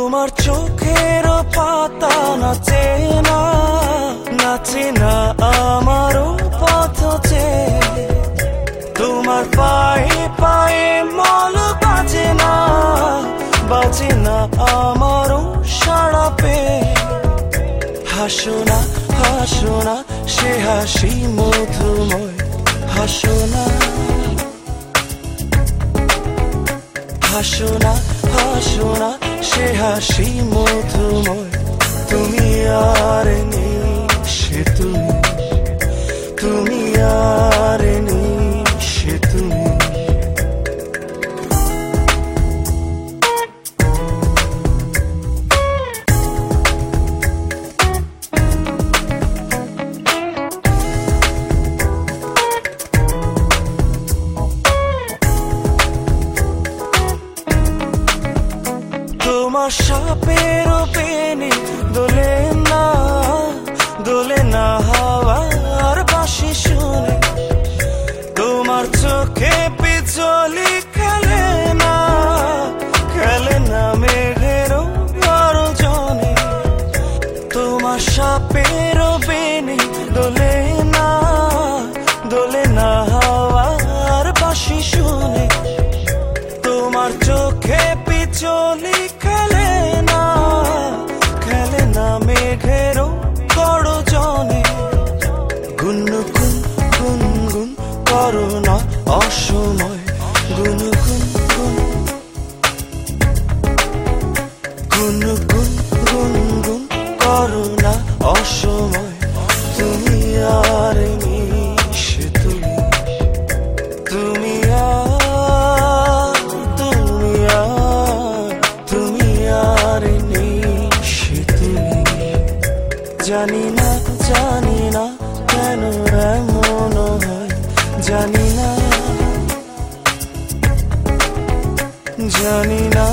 তোমার চোখের পাতা নাচে না নাচে না, আমারও পথ তোমার পায়ে পায়ে মল বাজে না বাজে না, আমারও সারা পে। হাসো না হাসো না, সে হাসি মধুময়। হাসো না। হাসো না হাসো না সে হাসি মধুময় তুমি আর সাপের পেনে দোলে না দোলে না হাওয়ার বাসি শুনে। তোমার চোখে পিছলি খেলে না খেলে না মেঘের জনে তোমার সাপের বেনে করো না অসময় গুন গুন। গুন গুন গুন গুন গুন করো না অসময় তুমি আর জানি না জানি না জানি না